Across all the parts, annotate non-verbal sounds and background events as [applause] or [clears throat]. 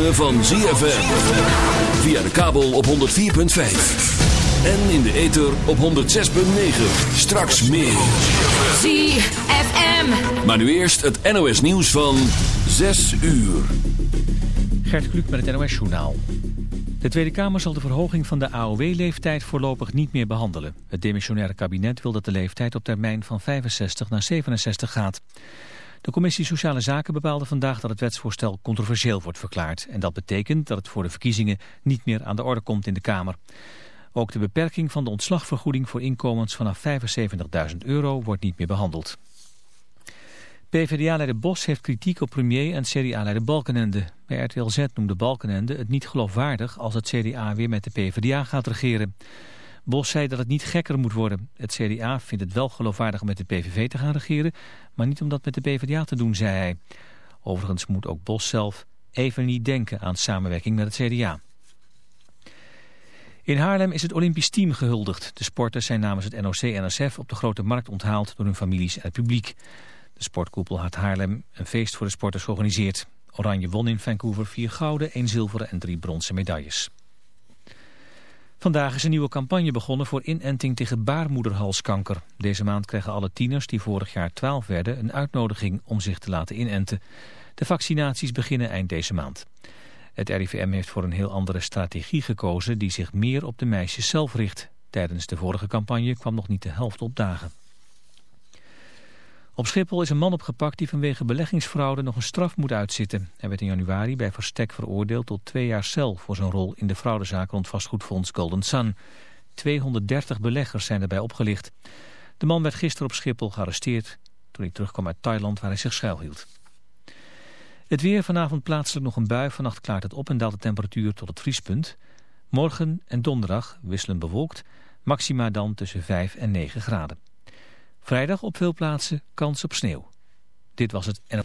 ritme van ZFM. Via de kabel op 104.5. En in de ether op 106.9. Straks meer. ZFM. Maar nu eerst het NOS nieuws van 6 uur. Gert Kluk met het NOS Journaal. De Tweede Kamer zal de verhoging van de AOW-leeftijd voorlopig niet meer behandelen. Het demissionaire kabinet wil dat de leeftijd op termijn van 65 naar 67 gaat. De commissie Sociale Zaken bepaalde vandaag dat het wetsvoorstel controversieel wordt verklaard. En dat betekent dat het voor de verkiezingen niet meer aan de orde komt in de Kamer. Ook de beperking van de ontslagvergoeding voor inkomens vanaf 75.000 euro wordt niet meer behandeld. PvdA-leider Bos heeft kritiek op premier en CDA-leider Balkenende. Bij RTL Z noemde Balkenende het niet geloofwaardig als het CDA weer met de PvdA gaat regeren. Bos zei dat het niet gekker moet worden. Het CDA vindt het wel geloofwaardig om met de PVV te gaan regeren, maar niet om dat met de PvdA te doen, zei hij. Overigens moet ook Bos zelf even niet denken aan samenwerking met het CDA. In Haarlem is het Olympisch team gehuldigd. De sporters zijn namens het NOC-NSF op de Grote Markt onthaald door hun families en het publiek. De sportkoepel had Haarlem een feest voor de sporters georganiseerd. Oranje won in Vancouver vier gouden, één zilveren en drie bronzen medailles. Vandaag is een nieuwe campagne begonnen voor inenting tegen baarmoederhalskanker. Deze maand krijgen alle tieners die vorig jaar 12 werden een uitnodiging om zich te laten inenten. De vaccinaties beginnen eind deze maand. Het RIVM heeft voor een heel andere strategie gekozen die zich meer op de meisjes zelf richt. Tijdens de vorige campagne kwam nog niet de helft op dagen. Op Schiphol is een man opgepakt die vanwege beleggingsfraude nog een straf moet uitzitten. Hij werd in januari bij Verstek veroordeeld tot twee jaar cel voor zijn rol in de fraudezaak rond vastgoedfonds Golden Sun. 230 beleggers zijn erbij opgelicht. De man werd gisteren op Schiphol gearresteerd toen hij terugkwam uit Thailand waar hij zich schuilhield. Het weer vanavond plaatselijk nog een bui. Vannacht klaart het op en daalt de temperatuur tot het vriespunt. Morgen en donderdag wisselen bewolkt. Maxima dan tussen 5 en 9 graden. Vrijdag op veel plaatsen kans op sneeuw. Dit was het. En...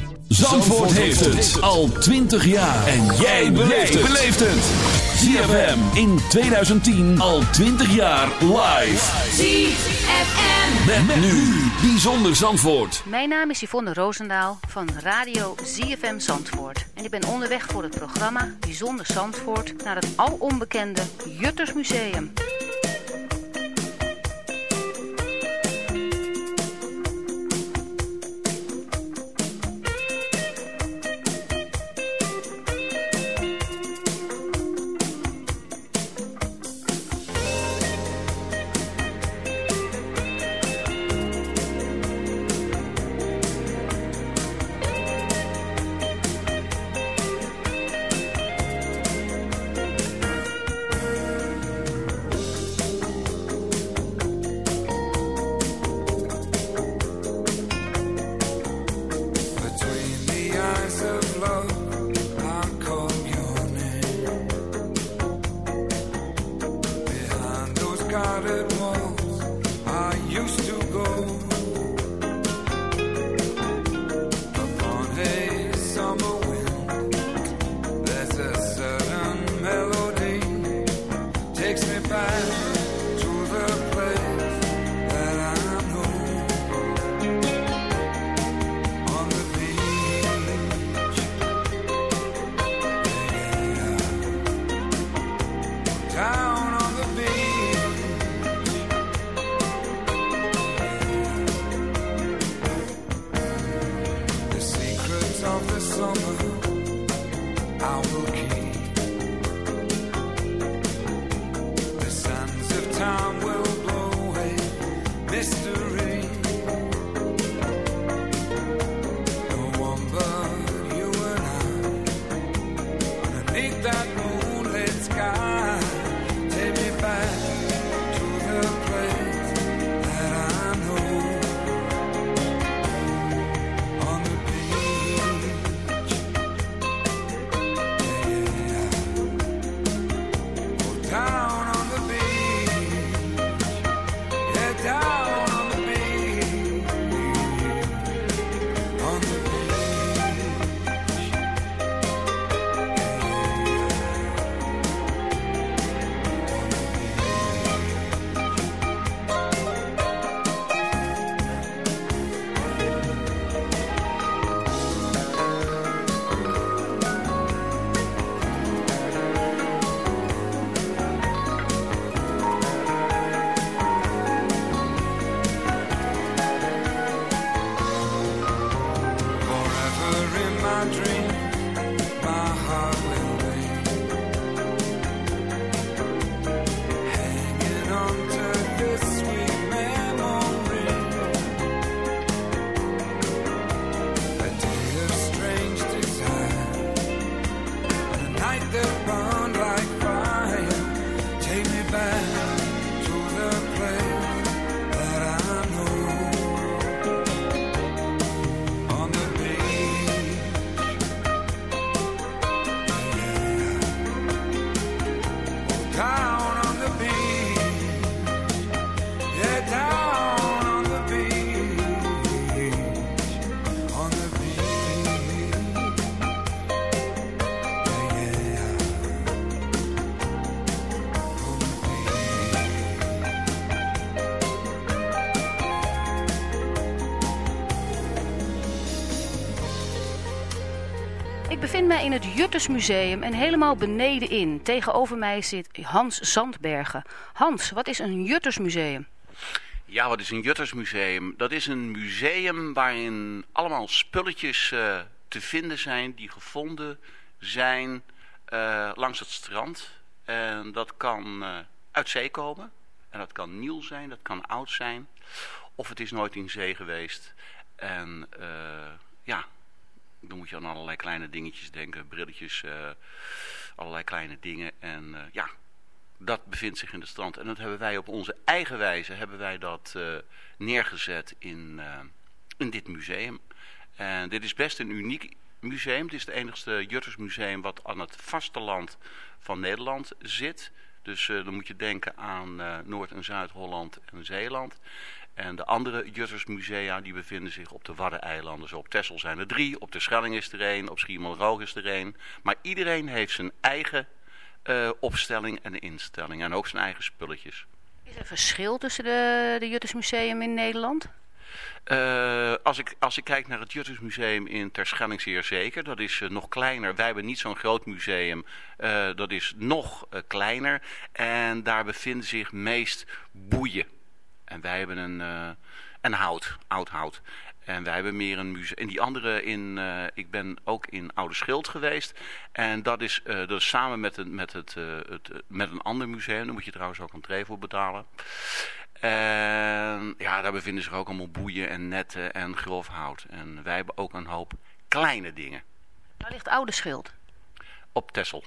Zandvoort heeft het al 20 jaar. En jij beleeft het. ZFM in 2010 al 20 jaar live. ZFM. Met, nu Bijzonder Zandvoort. Mijn naam is Yvonne Roosendaal van Radio ZFM Zandvoort. En ik ben onderweg voor het programma Bijzonder Zandvoort naar het alonbekende Juttersmuseum. In het Juttersmuseum en helemaal beneden in. Tegenover mij zit Hans Zandbergen. Hans, wat is een Juttersmuseum? Ja, wat is een Juttersmuseum? Dat is een museum waarin allemaal spulletjes uh, te vinden zijn die gevonden zijn uh, langs het strand. En dat kan uh, uit zee komen. En dat kan nieuw zijn, dat kan oud zijn. Of het is nooit in zee geweest. En ja, dan moet je aan allerlei kleine dingetjes denken, brilletjes, uh, allerlei kleine dingen. En uh, ja, dat bevindt zich in het strand. En dat hebben wij op onze eigen wijze hebben wij dat uh, neergezet in, in dit museum. En dit is best een uniek museum. Het is het enigste Juttersmuseum wat aan het vasteland van Nederland zit. Dus dan moet je denken aan Noord- en Zuid-Holland en Zeeland. En de andere Juttersmusea die bevinden zich op de Waddeneilanden. Zo op Texel zijn er drie, op de Schelling is er één, op Schiermonnikoog is er één. Maar iedereen heeft zijn eigen uh, opstelling en instelling en ook zijn eigen spulletjes. Is er verschil tussen de, de Juttersmuseum in Nederland? Uh, als, ik, als ik kijk naar het Juttersmuseum in Terschelling zeer zeker. Dat is uh, nog kleiner. Wij hebben niet zo'n groot museum. Dat is nog kleiner. En daar bevinden zich meest boeien. En wij hebben een, uh, een hout, oud hout. En wij hebben meer een museum. En die andere in, uh, ik ben ook in Oude Schild geweest. En dat is, uh, dat is samen met, een, met, het, het, met een ander museum. Daar moet je trouwens ook een tree voor betalen. En ja, daar bevinden zich ook allemaal boeien en netten en grof hout. En wij hebben ook een hoop kleine dingen. Waar ligt Oude Schild? Op Tessel.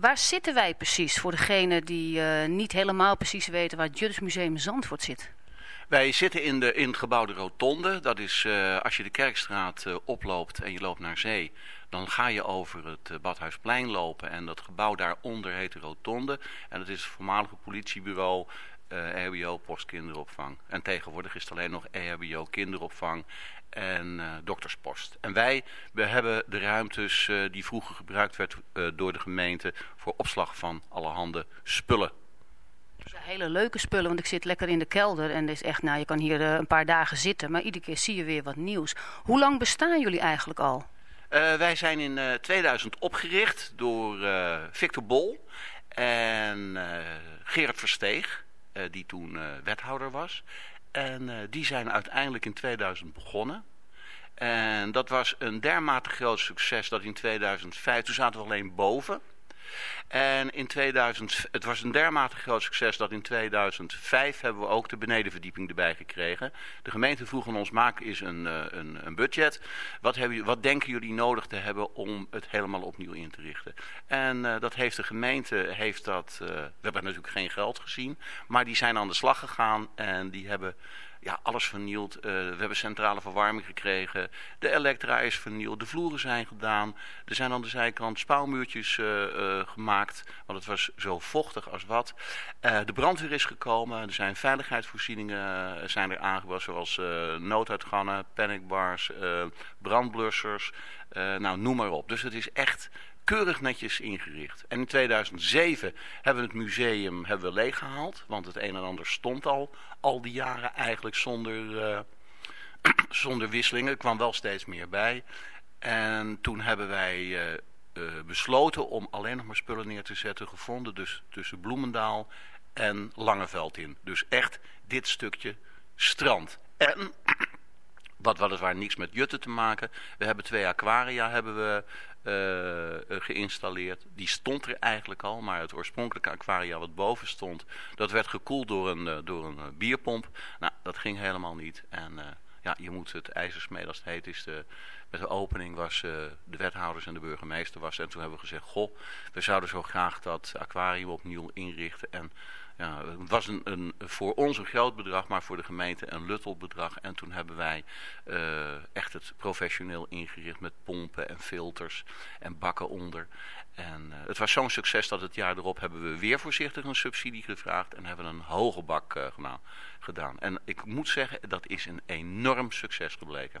Waar zitten wij precies voor degene die uh, niet helemaal precies weten waar het Juttersmuseum Zandvoort zit? Wij zitten in, de, in het gebouw de Rotonde. Dat is uh, als je de Kerkstraat uh, oploopt en je loopt naar zee. Dan ga je over het Badhuisplein lopen. En dat gebouw daaronder heet de Rotonde. En dat is het voormalige politiebureau EHBO postkinderopvang. En tegenwoordig is het alleen nog EHBO kinderopvang en uh, dokterspost. En wij we hebben de ruimtes uh, die vroeger gebruikt werd uh, door de gemeente voor opslag van allerhande spullen. Ja, hele leuke spullen, want ik zit lekker in de kelder en is echt, nou, je kan hier een paar dagen zitten, maar iedere keer zie je weer wat nieuws. Hoe lang bestaan jullie eigenlijk al? wij zijn in 2000 opgericht door Victor Bol en Gerard Versteeg, die toen wethouder was. En uh, die zijn uiteindelijk in 2000 begonnen. En dat was een dermate groot succes dat in 2005, toen zaten we alleen boven. En in 2000, het was een dermate groot succes dat in 2005 hebben we ook de benedenverdieping erbij gekregen. De gemeente vroeg aan ons, maak eens een, eh, een, een budget. Wat, hebben, wat denken jullie nodig te hebben om het helemaal opnieuw in te richten? En uh, dat heeft de gemeente, heeft dat, uh, we hebben natuurlijk geen geld gezien, maar die zijn aan de slag gegaan en die hebben ja, alles vernield. Uh, we hebben centrale verwarming gekregen. De elektra is vernield. De vloeren zijn gedaan. Er zijn aan de zijkant spouwmuurtjes uh, uh, gemaakt. Want het was zo vochtig als wat. de brandweer is gekomen. Er zijn veiligheidsvoorzieningen zijn er aangebracht. Zoals nooduitgangen, panicbars, brandblussers. nou, noem maar op. Dus het is echt keurig netjes ingericht. En in 2007 hebben we het museum hebben we leeggehaald. Want het een en ander stond al, al die jaren eigenlijk zonder, uh, [clears throat] zonder wisselingen. Er kwam wel steeds meer bij. En toen hebben wij uh, uh, besloten om alleen nog maar spullen neer te zetten. Gevonden dus tussen Bloemendaal en Langeveld in. Dus echt dit stukje strand. En... Wat weliswaar niks met jutten te maken. We hebben twee aquaria hebben we uh, geïnstalleerd. Die stond er eigenlijk al, maar het oorspronkelijke aquaria wat boven stond, dat werd gekoeld door een, uh, door een bierpomp. Nou, dat ging helemaal niet. En ja, je moet het ijzersmeed als het heet is. De, met de opening was de wethouders en de burgemeester was. En toen hebben we gezegd, goh, we zouden zo graag dat aquarium opnieuw inrichten. En ja, het was een, een, voor ons een groot bedrag, maar voor de gemeente een luttel bedrag. En toen hebben wij uh, echt het professioneel ingericht met pompen en filters en bakken onder. En uh, het was zo'n succes dat het jaar erop hebben we weer voorzichtig een subsidie gevraagd en hebben een hoge bak uh, gedaan. En ik moet zeggen, dat is een enorm succes gebleken.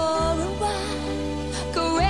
for a while. Correct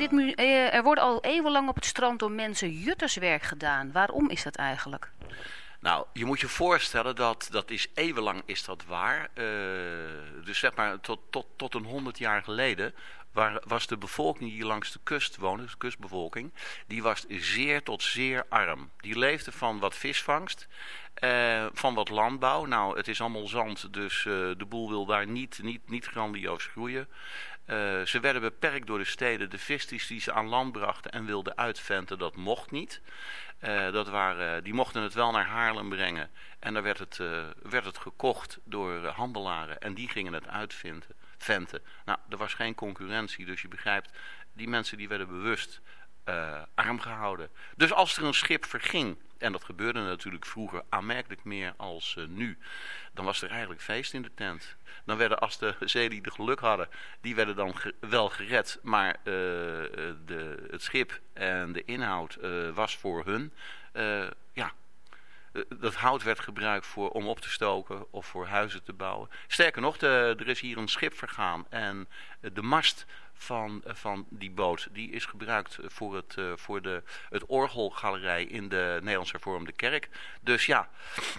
eh, er wordt al eeuwenlang op het strand door mensen jutterswerk gedaan. Waarom is dat eigenlijk? Nou, je moet je voorstellen dat, dat is eeuwenlang is dat waar. Eh, dus zeg maar tot, tot, tot een honderd jaar geleden waar, was de bevolking die langs de kust woonde, de kustbevolking, die was zeer tot zeer arm. Die leefde van wat visvangst, eh, van wat landbouw. Nou, het is allemaal zand, dus de boel wil daar niet, niet, niet grandioos groeien. Eh, ze werden beperkt door de steden. De vis die ze aan land brachten en wilden uitventen, dat mocht niet. Eh, dat waren, die mochten het wel naar Haarlem brengen. En daar werd het, eh, werd het gekocht door handelaren. En die gingen het uitventen. Venten. Nou, er was geen concurrentie. Dus je begrijpt, die mensen die werden bewust arm gehouden. Dus als er een schip verging, en dat gebeurde natuurlijk vroeger aanmerkelijk meer als eh, nu, dan was er eigenlijk feest in de tent. Dan werden, als de [laughs] zeelieden geluk hadden, die werden dan wel gered, maar eh, de, het schip en de inhoud eh, was voor hun, eh, ja, eh, dat hout werd gebruikt voor, om op te stoken of voor huizen te bouwen. Sterker nog, de, er is hier een schip vergaan en eh, de mast van, eh, van die boot die is gebruikt voor, het, eh, voor de, het orgelgalerij in de Nederlands Hervormde Kerk. Dus ja,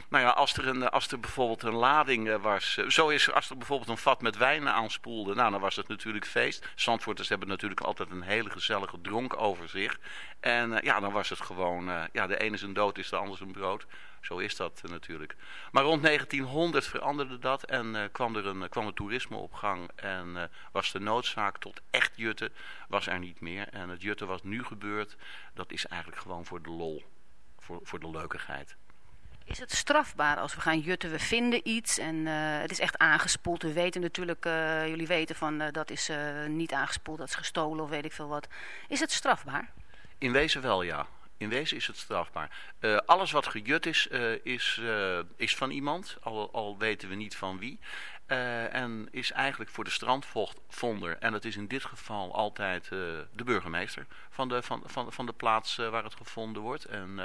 nou ja, als er, een, als er bijvoorbeeld een lading eh, was, eh, zo is als er bijvoorbeeld een vat met wijn aanspoelde, nou dan was het natuurlijk feest. Zandvoorters hebben natuurlijk altijd een hele gezellige dronk over zich. En eh, ja, dan was het gewoon, eh, ja, de ene is een dood, is de ander zijn brood. Zo is dat eh, natuurlijk. Maar rond 1900 veranderde dat en eh, kwam er een, kwam het toerisme op gang. En eh, was de noodzaak tot echt jutten, was er niet meer. En het jutten wat nu gebeurt, dat is eigenlijk gewoon voor de lol. Voor, voor de leukigheid. Is het strafbaar als we gaan jutten, we vinden iets en eh, het is echt aangespoeld. We weten natuurlijk, eh, jullie weten van eh, dat is eh, niet aangespoeld, dat is gestolen of weet ik veel wat. Is het strafbaar? In wezen wel, ja. In wezen is het strafbaar. Eh, alles wat gejut is, eh, is, eh, is van iemand, al, al weten we niet van wie. En is eigenlijk voor de strandvonder, en dat is in dit geval altijd de burgemeester van de, van, van, van de plaats waar het gevonden wordt. En,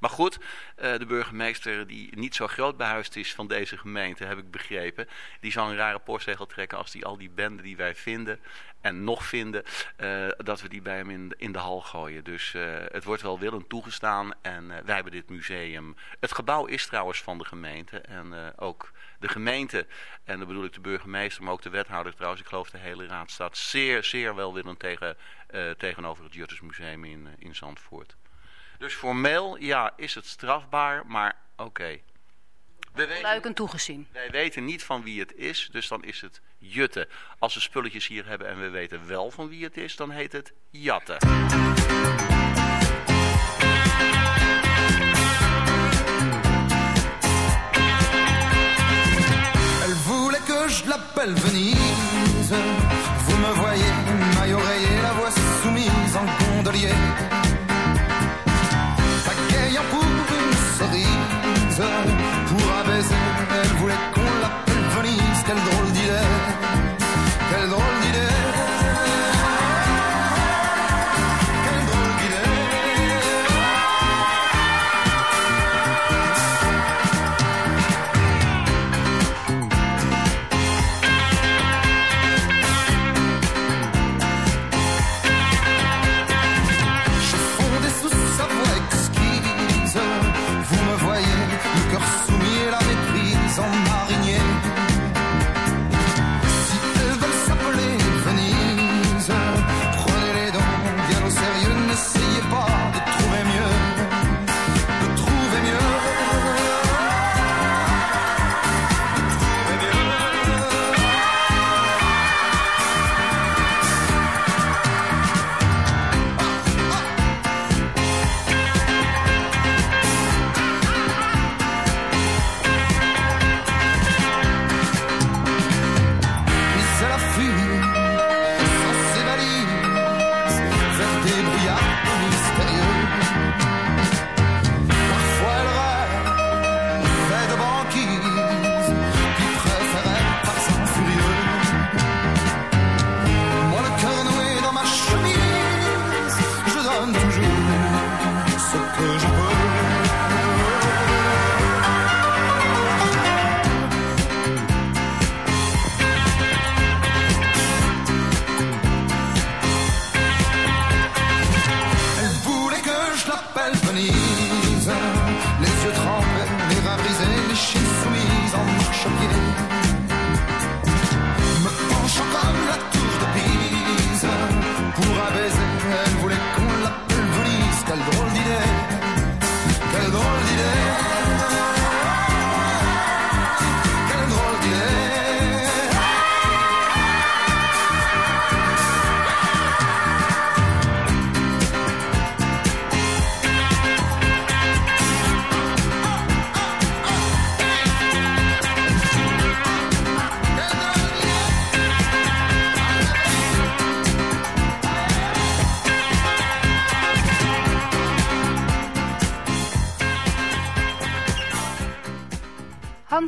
maar goed, de burgemeester die niet zo groot behuisd is van deze gemeente, heb ik begrepen, die zal een rare postzegel trekken als die al die benden die wij vinden en nog vinden, eh, dat we die bij hem in, in de hal gooien. Dus eh, het wordt wel willend toegestaan en eh, wij hebben dit museum. Het gebouw is trouwens van de gemeente en ook de gemeente, en dan bedoel ik de burgemeester, maar ook de wethouder trouwens, ik geloof de hele raad staat zeer, zeer welwillend tegen, tegenover het Juttersmuseum in, in Zandvoort. Dus formeel, ja, is het strafbaar, maar oké. We weten- Luikend toegezien. wij weten niet van wie het is, dus dan is het jutten. Als we spulletjes hier hebben en we weten wel van wie het is, dan heet het jatten. Elle voulait que je l'appelle Venise. Vous me voyez, maille oreiller, la voix soumise en gondolier. Pagayant pour une cerise, elle voulait qu'on l'appelle Venise. Quelle drôle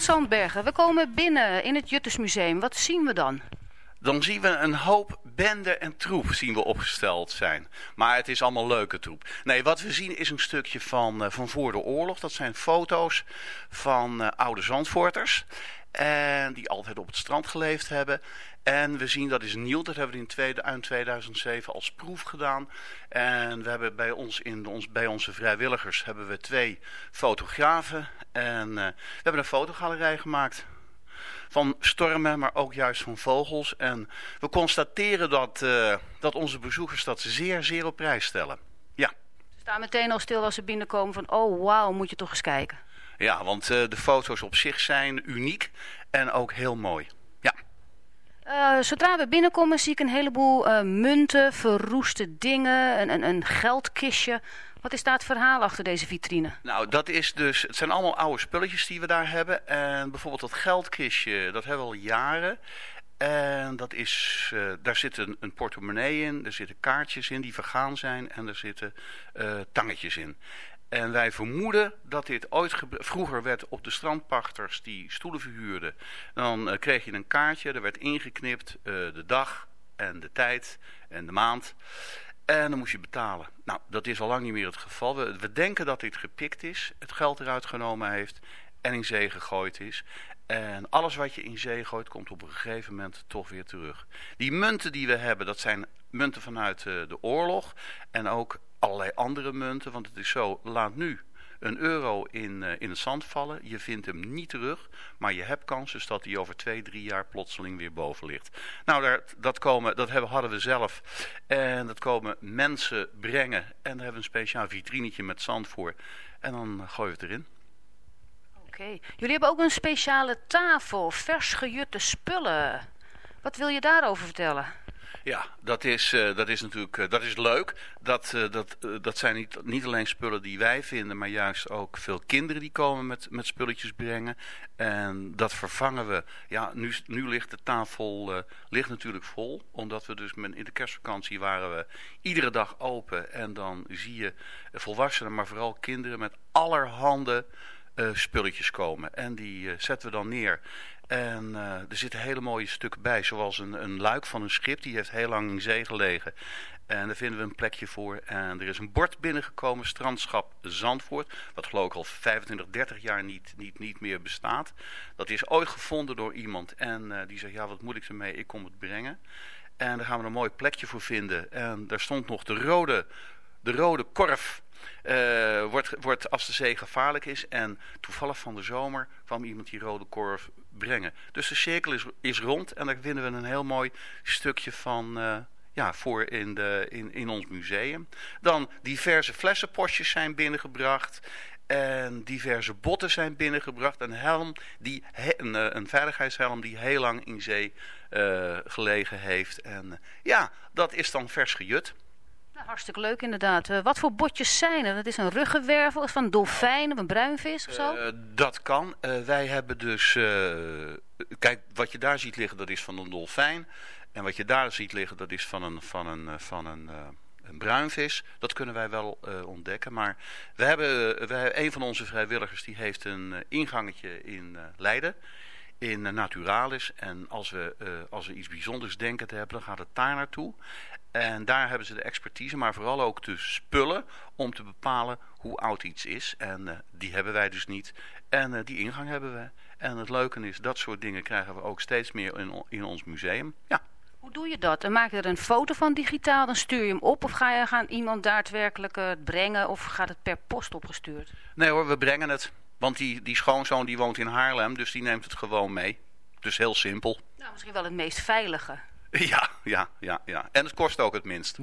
Sandbergen, we komen binnen in het Juttersmuseum. Wat zien we dan? Dan zien we een hoop bende en troep zien we opgesteld zijn. Maar het is allemaal leuke troep. Nee, wat we zien is een stukje van, uh, van voor de oorlog. Dat zijn foto's van uh, oude Zandvoorters. En die altijd op het strand geleefd hebben. En we zien, dat is nieuw, dat hebben we in tweede, 2007 als proef gedaan. En we hebben bij, ons in ons, bij onze vrijwilligers hebben we twee fotografen. En uh, we hebben een fotogalerij gemaakt van stormen, maar ook juist van vogels. En we constateren dat, uh, dat onze bezoekers dat zeer, zeer op prijs stellen. Ja. Ze staan meteen al stil als ze binnenkomen van, oh wauw, moet je toch eens kijken. Ja, want uh, de foto's op zich zijn uniek en ook heel mooi. Ja. Uh, zodra we binnenkomen zie ik een heleboel uh, munten, verroeste dingen, een, een, een geldkistje. Wat is daar het verhaal achter deze vitrine? Nou, dat is dus, het zijn allemaal oude spulletjes die we daar hebben. En bijvoorbeeld dat geldkistje, dat hebben we al jaren. En dat is, uh, daar zit een, een, portemonnee in, er zitten kaartjes in die vergaan zijn en er zitten uh, tangetjes in. En wij vermoeden dat dit ooit... Vroeger werd op de strandpachters die stoelen verhuurden... dan uh, kreeg je een kaartje, er werd ingeknipt de dag en de tijd en de maand... En dan moest je betalen. Nou, dat is al lang niet meer het geval. We, we, denken dat dit gepikt is, het geld eruit genomen heeft en in zee gegooid is. En alles wat je in zee gooit, komt op een gegeven moment toch weer terug. Die munten die we hebben, dat zijn munten vanuit uh, de oorlog. En ook allerlei andere munten, want het is zo, laat nu een euro in, uh, in het zand vallen. Je vindt hem niet terug, maar je hebt kans dus dat hij over twee, drie jaar plotseling weer boven ligt. Nou, daar, dat, komen, dat hebben, hadden we zelf. En dat komen mensen brengen. En daar hebben we een speciaal vitrinetje met zand voor. En dan gooien we het erin. Oké. Jullie hebben ook een speciale tafel, vers gejutte spullen. Wat wil je daarover vertellen? Ja, dat is, uh, dat is natuurlijk uh, dat is leuk. Dat, uh, dat, dat zijn niet, niet alleen spullen die wij vinden, maar juist ook veel kinderen die komen met, met spulletjes brengen. En dat vervangen we. Ja, nu, nu ligt de tafel ligt natuurlijk vol. Omdat we dus met, in de kerstvakantie waren we iedere dag open. En dan zie je volwassenen, maar vooral kinderen met allerhande spulletjes komen. En die zetten we dan neer. En uh, er zitten hele mooie stukken bij, zoals een, een luik van een schip. Die heeft heel lang in zee gelegen. En daar vinden we een plekje voor. En er is een bord binnengekomen, strandschap Zandvoort. Wat geloof ik al 25, 30 jaar niet, niet, niet meer bestaat. Dat is ooit gevonden door iemand. En uh, die zegt, ja wat moet ik ermee, ik kom het brengen. En daar gaan we een mooi plekje voor vinden. En daar stond nog de rode, de rode korf uh, wordt, wordt als de zee gevaarlijk is. En toevallig van de zomer kwam iemand die rode korf brengen. Dus de cirkel is, is rond en daar vinden we een heel mooi stukje van... Uh, ja, voor in, de, in, in ons museum. Dan diverse flessenpostjes zijn binnengebracht. En diverse botten zijn binnengebracht. Een helm, die, een, eh, een veiligheidshelm die heel lang in zee uh, gelegen heeft. En ja, dat is dan vers gejut. Hartstikke leuk inderdaad. Uh, wat voor botjes zijn er? Dat is een ruggenwervel, van dolfijn of een bruinvis of zo? Uh, dat kan. Uh, wij hebben dus... kijk, wat je daar ziet liggen, dat is van een dolfijn. En wat je daar ziet liggen, dat is van een, van een, van een, een bruinvis. Dat kunnen wij wel ontdekken. Maar we hebben, we hebben een van onze vrijwilligers, die heeft een ingangetje in Leiden in Naturalis. En als we, als we iets bijzonders denken te hebben, dan gaat het daar naartoe. En daar hebben ze de expertise, maar vooral ook de spullen om te bepalen hoe oud iets is. En uh, die hebben wij dus niet. En uh, die ingang hebben we. En het leuke is, dat soort dingen krijgen we ook steeds meer in, in ons museum. Ja. Hoe doe je dat? Dan maak je er een foto van digitaal, dan stuur je hem op? Of ga je gaan iemand daadwerkelijk uh, brengen of gaat het per post opgestuurd? Nee hoor, we brengen het. Want die, die schoonzoon die woont in Haarlem, dus die neemt het gewoon mee. Dus heel simpel. Nou, misschien wel het meest veilige. Ja, ja, ja, ja. En het kost ook het minst.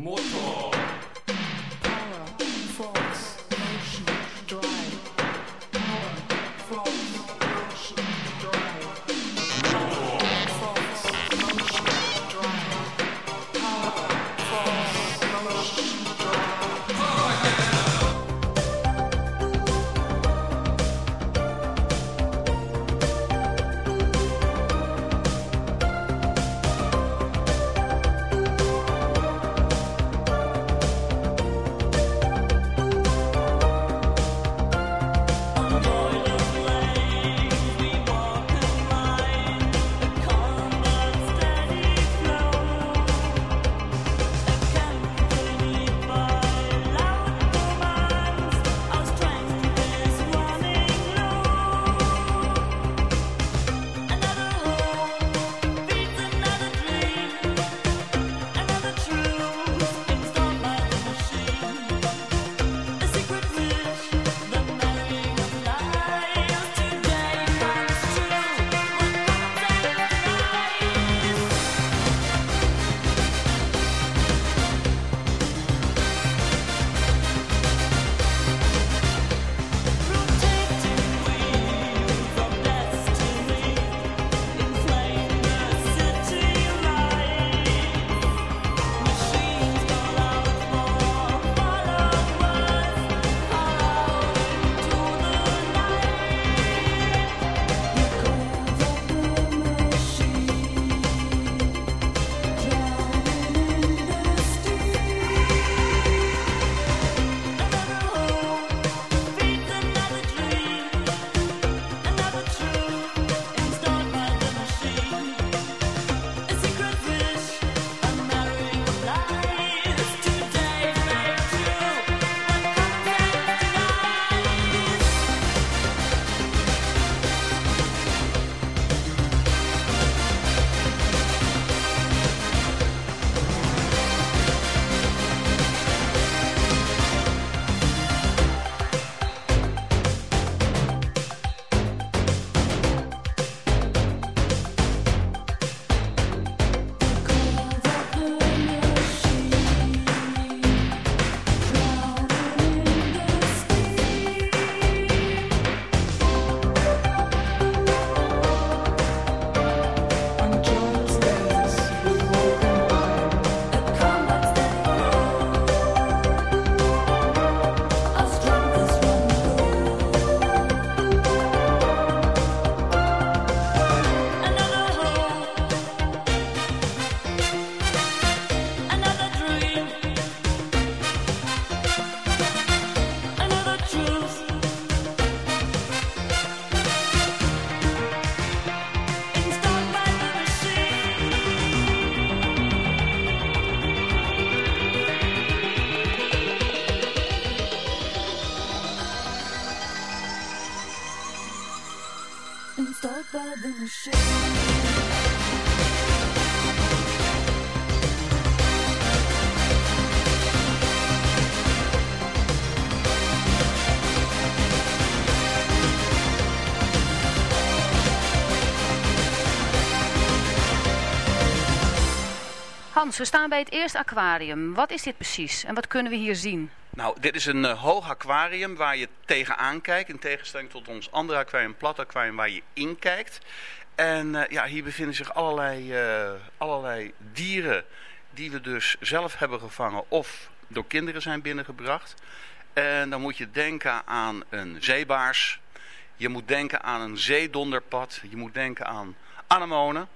Hans, we staan bij het eerste aquarium. Wat is dit precies en wat kunnen we hier zien? Nou, dit is een uh, hoog aquarium waar je tegenaan kijkt. In tegenstelling tot ons andere aquarium, plat aquarium, waar je in kijkt. En uh, ja, hier bevinden zich allerlei, uh, allerlei dieren die we dus zelf hebben gevangen of door kinderen zijn binnengebracht. En dan moet je denken aan een zeebaars. Je moet denken aan een zeedonderpad. Je moet denken aan anemonen.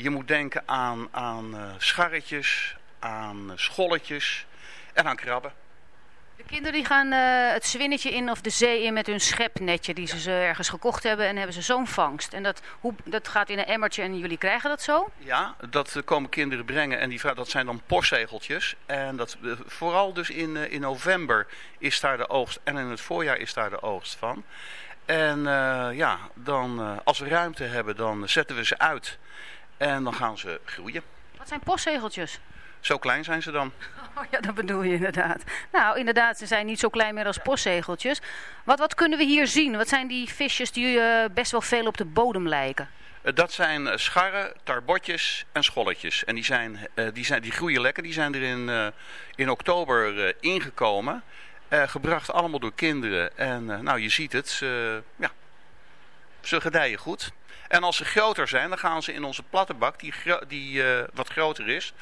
Je moet denken aan, aan uh, scharretjes, aan scholletjes en aan krabben. De kinderen die gaan uh, het zwinnetje in of de zee in met hun schepnetje die ze ergens gekocht hebben en hebben ze zo'n vangst. En dat, hoe, dat gaat in een emmertje en jullie krijgen dat zo? Ja, dat komen kinderen brengen en die, dat zijn dan postzegeltjes. En dat, vooral dus in, in november is daar de oogst en in het voorjaar is daar de oogst van. En ja, dan, als we ruimte hebben dan zetten we ze uit en dan gaan ze groeien. Wat zijn postzegeltjes? Zo klein zijn ze dan. Oh ja, dat bedoel je inderdaad. Nou, inderdaad, ze zijn niet zo klein meer als postzegeltjes. Wat, wat kunnen we hier zien? Wat zijn die visjes die uh, best wel veel op de bodem lijken? Uh, dat zijn uh, scharren, tarbotjes en scholletjes. En die, zijn, die, zijn, die groeien lekker. Die zijn er in, in oktober ingekomen. gebracht allemaal door kinderen. En nou, je ziet het. Ze, ja, ze gedijen goed. En als ze groter zijn, dan gaan ze in onze platte bak, die, die uh, wat groter is.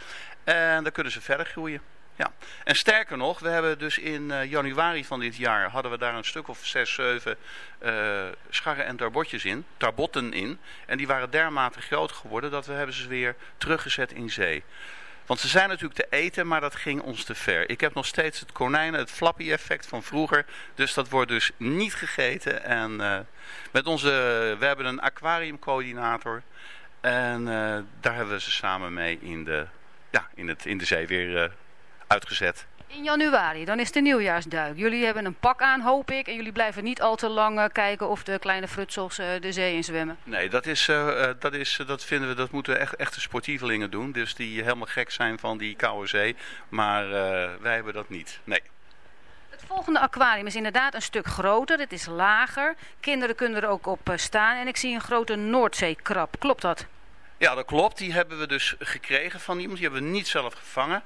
En dan kunnen ze verder groeien. Ja. En sterker nog, we hebben dus in uh, januari van dit jaar, hadden we daar een stuk of zes, zeven uh, scharren en tarbotjes in, tarbotten in. En die waren dermate groot geworden dat we hebben ze weer teruggezet in zee. Want ze zijn natuurlijk te eten, maar dat ging ons te ver. Ik heb nog steeds het konijnen, het flappy effect van vroeger. Dus dat wordt dus niet gegeten. En uh, met onze, we hebben een aquariumcoördinator. En uh, daar hebben we ze samen mee in de, ja, in het, in de zee weer uh, uitgezet. In januari, dan is de nieuwjaarsduik. Jullie hebben een pak aan, hoop ik. En jullie blijven niet al te lang kijken of de kleine frutsels uh, de zee in zwemmen. Nee, dat, is, uh, dat, is, dat vinden we, dat moeten echt, echte sportievelingen doen. Dus die helemaal gek zijn van die koude zee. Maar wij hebben dat niet, nee. Het volgende aquarium is inderdaad een stuk groter. Het is lager. Kinderen kunnen er ook op staan. En ik zie een grote Noordzeekrab. Klopt dat? Ja, dat klopt. Die hebben we dus gekregen van iemand. Die hebben we niet zelf gevangen.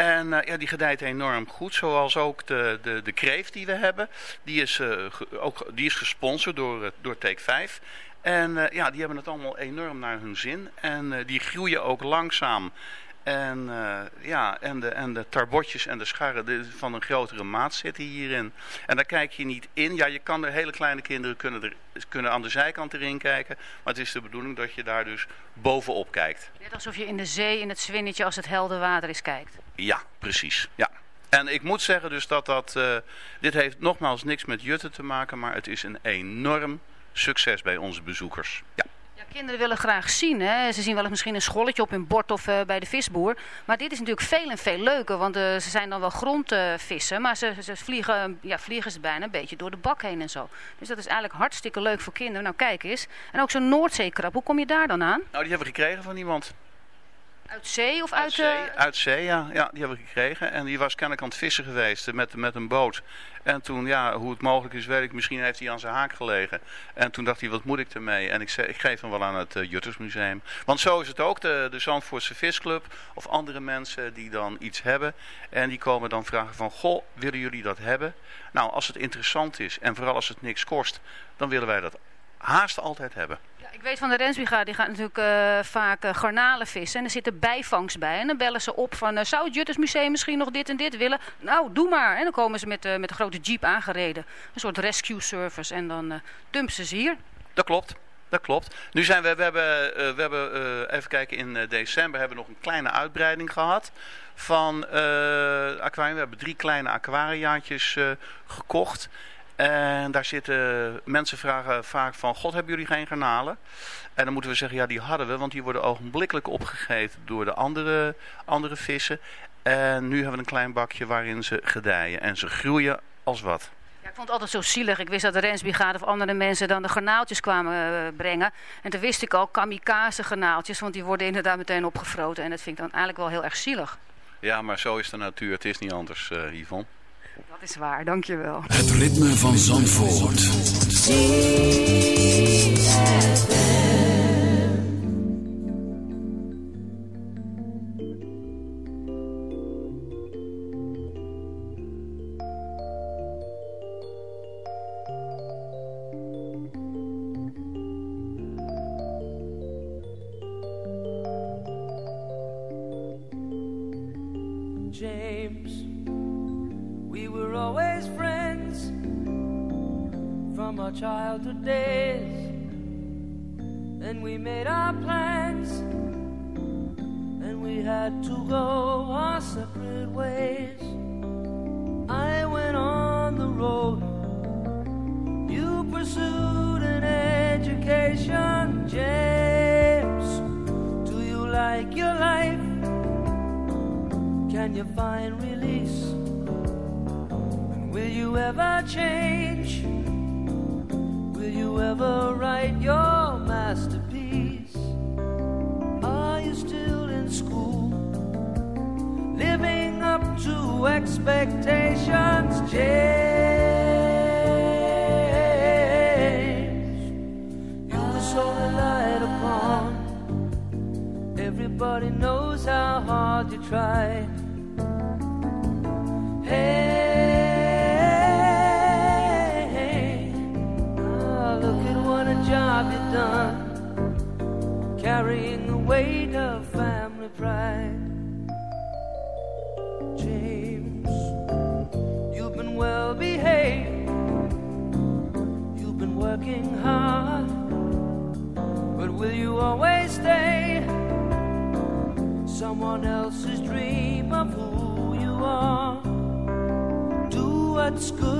En uh, ja, die gedijt enorm goed, zoals ook de, de, de kreeft die we hebben. Die is, uh, ook, die is gesponsord door, uh, door Take 5. En ja, die hebben het allemaal enorm naar hun zin. En die groeien ook langzaam. En, ja, en, de, en de tarbotjes en de scharren van een grotere maat zitten hierin. En daar kijk je niet in. Ja, je kan er, hele kleine kinderen kunnen, er, kunnen aan de zijkant erin kijken. Maar het is de bedoeling dat je daar dus bovenop kijkt. Net alsof je in de zee, in het zwinnetje, als het helder water is, kijkt. Ja, precies. Ja. En ik moet zeggen dus dat dat... Uh, dit heeft nogmaals niks met jutten te maken, maar het is een enorm succes bij onze bezoekers. Ja. Ja, kinderen willen graag zien. Hè? Ze zien wel eens misschien een scholletje op hun bord of uh, bij de visboer. Maar dit is natuurlijk veel en veel leuker. Want uh, ze zijn dan wel grondvissen. maar ze, ze vliegen, ja, vliegen ze bijna een beetje door de bak heen en zo. Dus dat is eigenlijk hartstikke leuk voor kinderen. Nou, kijk eens. En ook zo'n Noordzeekrab. Hoe kom je daar dan aan? Nou, die hebben we gekregen van iemand. Uit zee of uit... Uit zee, uit zee ja. ja. Die hebben we gekregen. En die was kennelijk aan het vissen geweest met, met een boot. En toen, ja, hoe het mogelijk is, weet ik. Misschien heeft hij aan zijn haak gelegen. En toen dacht hij, wat moet ik ermee? En ik, zei, ik geef hem wel aan het uh, Juttersmuseum. Want zo is het ook. De, de Zandvoortse Visclub of andere mensen die dan iets hebben. En die komen dan vragen van, goh, willen jullie dat hebben? Nou, als het interessant is en vooral als het niks kost, dan willen wij dat haast altijd hebben. Ik weet van de Rensbrigade, die gaat natuurlijk uh, vaak uh, garnalen vissen. En er zit er bijvangst bij. En dan bellen ze op van, uh, zou het Juttersmuseum misschien nog dit en dit willen? Nou, doe maar. En dan komen ze met, met een grote jeep aangereden. Een soort rescue service. En dan dumpen ze ze hier. Dat klopt. Dat klopt. Nu zijn we, we hebben, we hebben even kijken, in december hebben we nog een kleine uitbreiding gehad van aquarium. We hebben drie kleine aquariaatjes gekocht. En daar zitten mensen vragen vaak van, god hebben jullie geen garnalen? En dan moeten we zeggen, ja die hadden we, want die worden ogenblikkelijk opgegeten door de andere, andere vissen. En nu hebben we een klein bakje waarin ze gedijen en ze groeien als wat. Ja, ik vond het altijd zo zielig. Ik wist dat de Rensbrigade of andere mensen dan de garnaaltjes kwamen eh, brengen. En toen wist ik al kamikaze garnaaltjes, want die worden inderdaad meteen opgefroten. En dat vind ik dan eigenlijk wel heel erg zielig. Ja, maar zo is de natuur. Het is niet anders, uh, Yvonne. Dat is waar, dankjewel. Het ritme van Zandvoort. Expectations, change. You were so relied upon. Everybody knows how hard you tried. Hey, ah, look at what a job you've done, carrying the weight Someone else's dream of who you are. Do what's good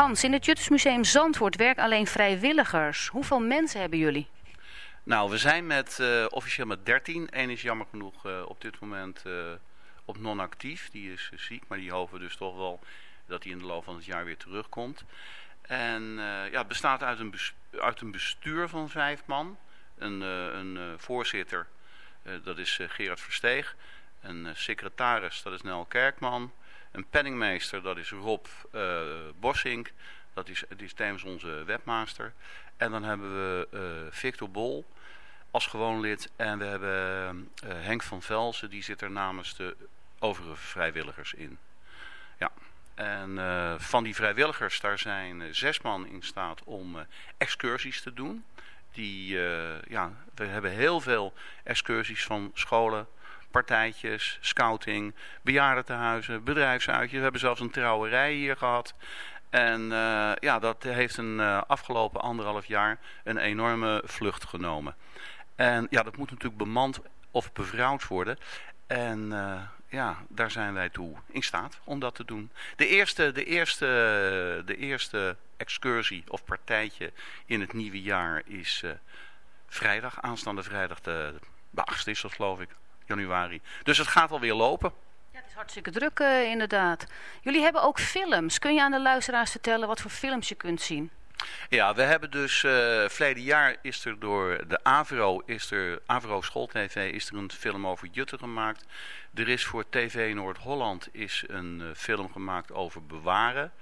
Hans, in het Juttersmuseum Zandvoort werken alleen vrijwilligers. Hoeveel mensen hebben jullie? Nou, we zijn met, eh, officieel met 13. Eén is jammer genoeg eh, op dit moment eh, op non-actief. Die is ziek, maar die hopen dus toch wel dat hij in de loop van het jaar weer terugkomt. En ja, het bestaat uit een, uit een bestuur van vijf man. Een, een voorzitter, dat is Gerard Versteeg. Een secretaris, dat is Nel Kerkman. Een penningmeester, dat is Rob uh, Bossink. Dat is, die is tevens onze webmaster. En dan hebben we uh, Victor Bol als gewoon lid. En we hebben uh, Henk van Velzen, die zit er namens de overige vrijwilligers in. Ja. En van die vrijwilligers, daar zijn zes man in staat om excursies te doen. Die, eh, ja, we hebben heel veel excursies van scholen, partijtjes, scouting, bejaardentehuizen, bedrijfsuitjes. We hebben zelfs een trouwerij hier gehad. En eh, ja, dat heeft een eh, afgelopen anderhalf jaar een enorme vlucht genomen. En ja, dat moet natuurlijk bemand of bevrouwd worden. En eh, ja, daar zijn wij toe in staat om dat te doen. De eerste, de eerste, de eerste excursie of partijtje in het nieuwe jaar is vrijdag, aanstaande vrijdag de, de 8 is dat geloof ik, januari. Dus het gaat alweer lopen. Ja, het is hartstikke druk eh, inderdaad. Jullie hebben ook films. Kun je aan de luisteraars vertellen wat voor films je kunt zien? Ja, we hebben dus, uh, verleden jaar is er door de AVRO, is er, AVRO Schooltv, is er een film over Jutten gemaakt. Er is voor TV Noord-Holland is een uh, film gemaakt over bewaren.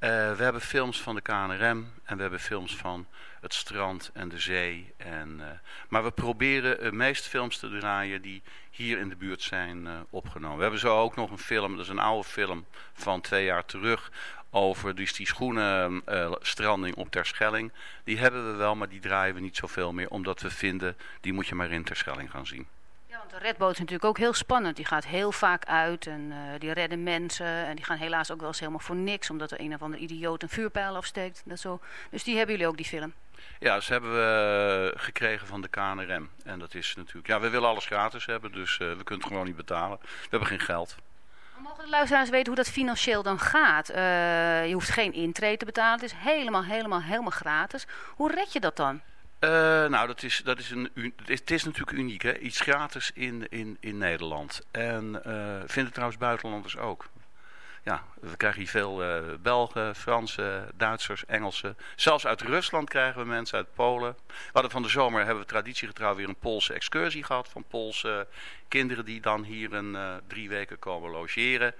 Uh, we hebben films van de KNRM en we hebben films van het strand en de zee. En, maar we proberen de meest films te draaien die hier in de buurt zijn uh, opgenomen. We hebben zo ook nog een film, dat is een oude film van twee jaar terug... over dus die schoenenstranding op Terschelling. Die hebben we wel, maar die draaien we niet zoveel meer... omdat we vinden, die moet je maar in Terschelling gaan zien. Ja, want de redboot is natuurlijk ook heel spannend. Die gaat heel vaak uit en uh, die redden mensen. En die gaan helaas ook wel eens helemaal voor niks. Omdat er een of andere idioot een vuurpijl afsteekt. Dat zo. Dus die hebben jullie ook, die film. Ja, ze hebben we gekregen van de KNRM. En dat is natuurlijk... Ja, we willen alles gratis hebben. Dus uh, we kunnen het gewoon niet betalen. We hebben geen geld. Mogen de luisteraars weten hoe dat financieel dan gaat? Uh, je hoeft geen intrede te betalen. Het is helemaal, helemaal, helemaal gratis. Hoe red je dat dan? Uh, nou, dat is, dat is een, het is natuurlijk uniek, hè? iets gratis in, in, in Nederland. En uh, vinden trouwens buitenlanders ook. Ja, we krijgen hier veel uh, Belgen, Fransen, Duitsers, Engelsen. Zelfs uit Rusland krijgen we mensen, uit Polen. We hadden van de zomer, hebben we traditiegetrouw weer een Poolse excursie gehad. Van Poolse kinderen die dan hier een drie weken komen logeren.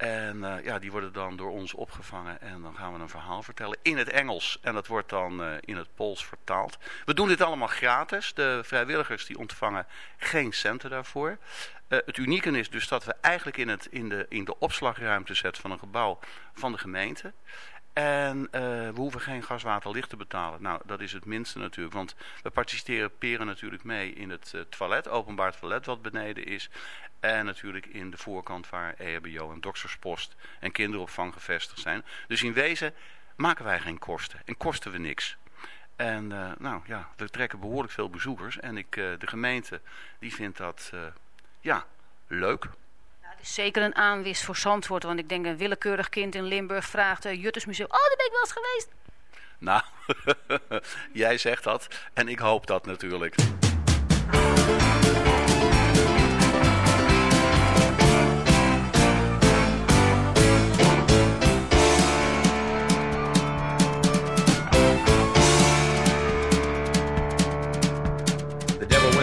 En uh, ja, die worden dan door ons opgevangen en dan gaan we een verhaal vertellen in het Engels. En dat wordt dan uh, in het Pools vertaald. We doen dit allemaal gratis. De vrijwilligers die ontvangen geen centen daarvoor. Uh, het unieke is dus dat we eigenlijk in, het, in, de, in de opslagruimte zetten van een gebouw van de gemeente. En uh, we hoeven geen gas, water, licht te betalen. Nou, dat is het minste natuurlijk. Want we participeren natuurlijk mee in het uh, toilet, openbaar toilet wat beneden is. En natuurlijk in de voorkant waar EHBO en dokterspost en kinderopvang gevestigd zijn. Dus in wezen maken wij geen kosten en kosten we niks. En uh, nou ja, we trekken behoorlijk veel bezoekers. En ik, de gemeente die vindt dat ja, leuk. Zeker een aanwis voor Zandvoort. Want ik denk een willekeurig kind in Limburg vraagt uh, Juttersmuseum. Oh, daar ben ik wel eens geweest. Nou, [laughs] jij zegt dat. En ik hoop dat natuurlijk.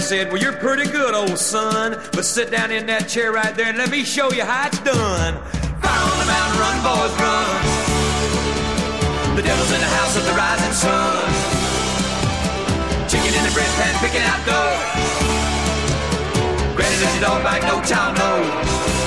said, Well, you're pretty good, old son. But sit down in that chair right there and let me show you how it's done. Fire on the mountain, run, boys, run. The devil's in the house of the rising sun. Chicken in the bread pan, picking out dough. Granny that you don't like, no child knows.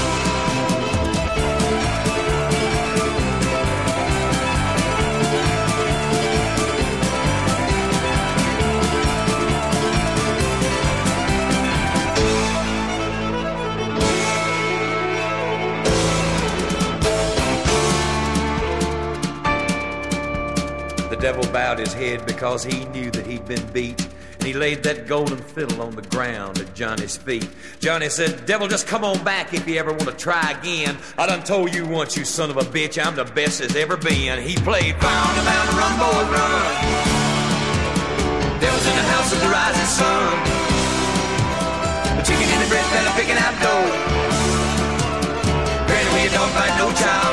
devil bowed his head because he knew that he'd been beat. And he laid that golden fiddle on the ground at Johnny's feet. Johnny said, Devil, just come on back if you ever want to try again. I done told you once, you son of a bitch, I'm the best there's ever been. He played Round and Round, rumble Run. Devil's in the house of the rising sun. A chicken in the bread, better picking out dough. Granny, we don't fight no child.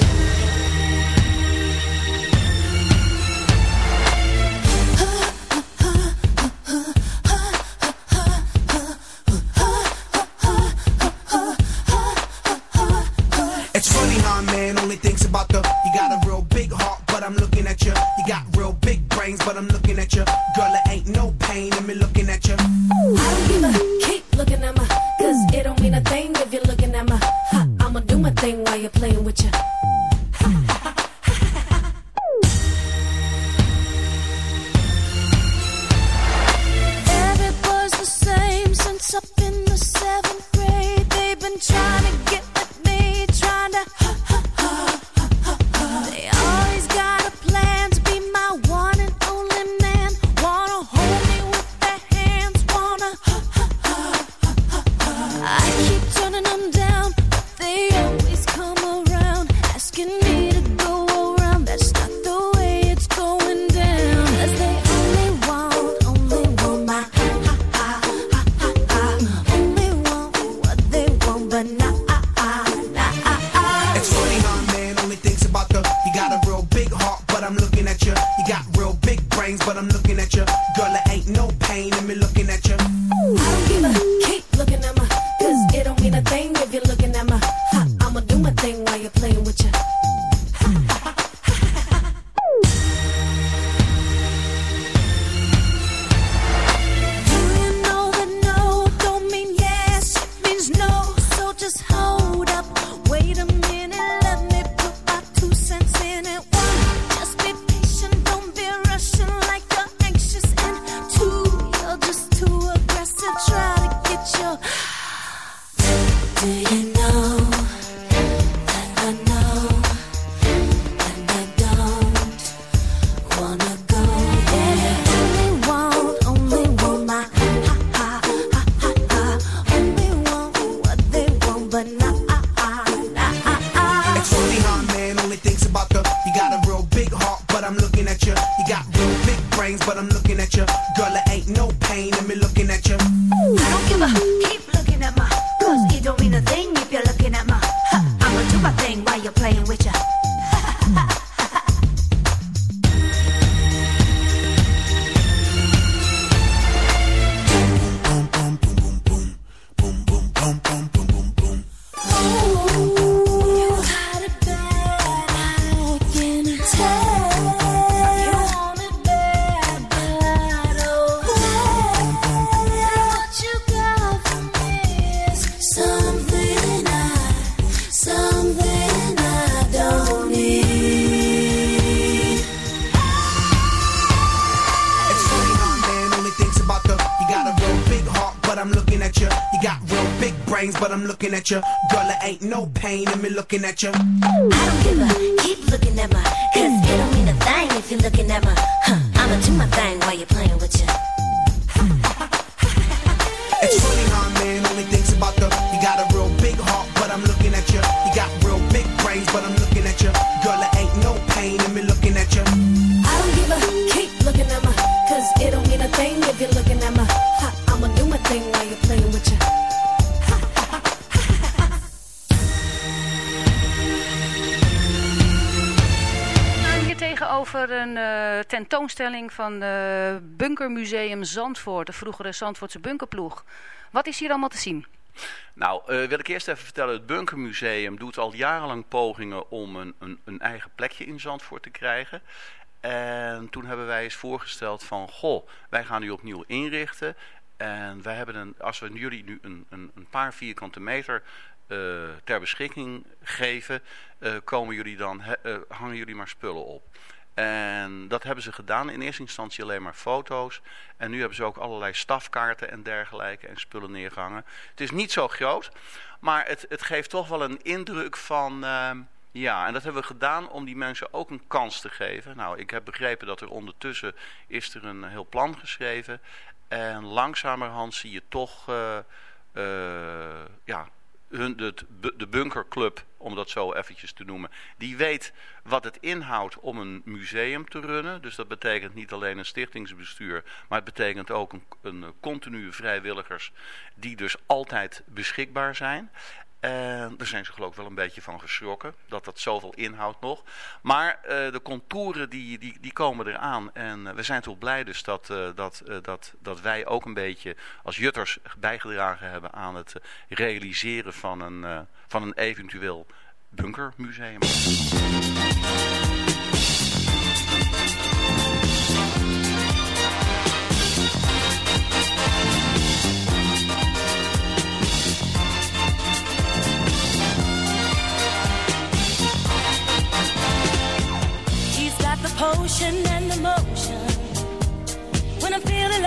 but I'm looking at you. Girl, It ain't no pain in me looking at you. I don't give a, keep looking at my, cause it don't mean a thing if you're looking at me. huh. I'ma do my thing while you're playing with you. Over een eh, tentoonstelling van uh, Bunkermuseum Zandvoort, de vroegere Zandvoortse bunkerploeg. Wat is hier allemaal te zien? Nou, uh, wil ik eerst even vertellen, het Bunkermuseum doet al jarenlang pogingen om een, een, een eigen plekje in Zandvoort te krijgen. En toen hebben wij eens voorgesteld van, goh, wij gaan nu opnieuw inrichten. En wij hebben een, als we jullie nu een, een, een paar vierkante meter ter beschikking geven, komen jullie dan, hangen jullie maar spullen op. En dat hebben ze gedaan. In eerste instantie alleen maar foto's. En nu hebben ze ook allerlei stafkaarten en dergelijke en spullen neergehangen. Het is niet zo groot, maar het, het geeft toch wel een indruk van... Uh, ja, en dat hebben we gedaan om die mensen ook een kans te geven. Nou, ik heb begrepen dat er ondertussen is er een heel plan geschreven. En langzamerhand zie je toch... Uh, uh, ja, hun, de, de bunkerclub, om dat zo eventjes te noemen, die weet wat het inhoudt om een museum te runnen. Dus dat betekent niet alleen een stichtingsbestuur, maar het betekent ook een, een continue vrijwilligers die dus altijd beschikbaar zijn. En daar zijn ze geloof ik wel een beetje van geschrokken. Dat dat zoveel inhoudt nog. Maar uh, de contouren die, die, die komen eraan. En uh, we zijn toch blij dus dat, uh, dat, dat, dat wij ook een beetje als jutters bijgedragen hebben aan het realiseren van een, van een eventueel bunkermuseum. Potion and the motion. When I'm feeling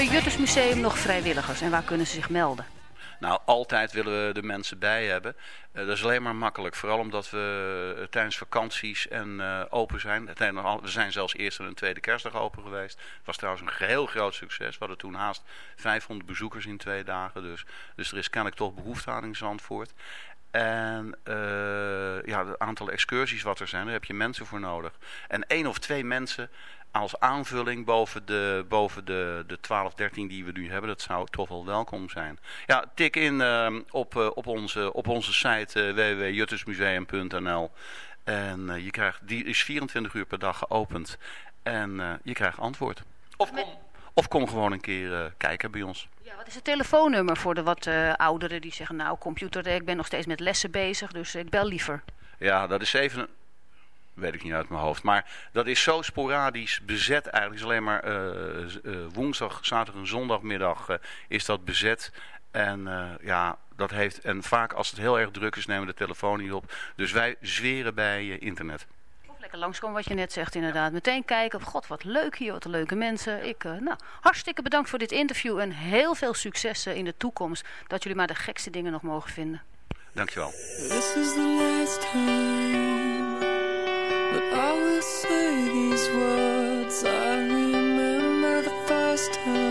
het Juttersmuseum nog vrijwilligers en waar kunnen ze zich melden? Nou, altijd willen we de mensen bij hebben. Eh, dat is alleen maar makkelijk. Vooral omdat we eh, tijdens vakanties en eh, open zijn. We zijn zelfs eerste en tweede kerstdag open geweest. Het was trouwens een heel groot succes. We hadden toen haast 500 bezoekers in twee dagen. Dus, dus er is kennelijk toch behoefte aan in Zandvoort. En ja, het aantal excursies wat er zijn, daar heb je mensen voor nodig. En één of twee mensen als aanvulling boven de, boven de, de 12, 13 die we nu hebben, dat zou toch wel welkom zijn. Ja, tik in eh, op, eh, op, onze, op onze site uh, www.juttersmuseum.nl en eh, je krijgt, die is 24 uur per dag geopend en je krijgt antwoord. Of kom, of kom gewoon een keer kijken bij ons. Ja, wat is het telefoonnummer voor de wat ouderen die zeggen... nou, computer, ik ben nog steeds met lessen bezig, dus ik bel liever. Ja, dat is even... Weet ik niet uit mijn hoofd. Maar dat is zo sporadisch bezet eigenlijk. is alleen maar eh, eh, woensdag, zaterdag en zondagmiddag eh, is dat bezet. En eh, ja, dat heeft... En vaak als het heel erg druk is, nemen we de telefoon niet op. Dus wij zweren bij internet. Of lekker langskomen wat je net zegt inderdaad. Meteen kijken, god wat leuk hier, wat leuke mensen. Ik, eh, nou, hartstikke bedankt voor dit interview en heel veel succes eh, in de toekomst. Dat jullie maar de gekste dingen nog mogen vinden. Dankjewel. This is the last time I will say these words. I remember the first time.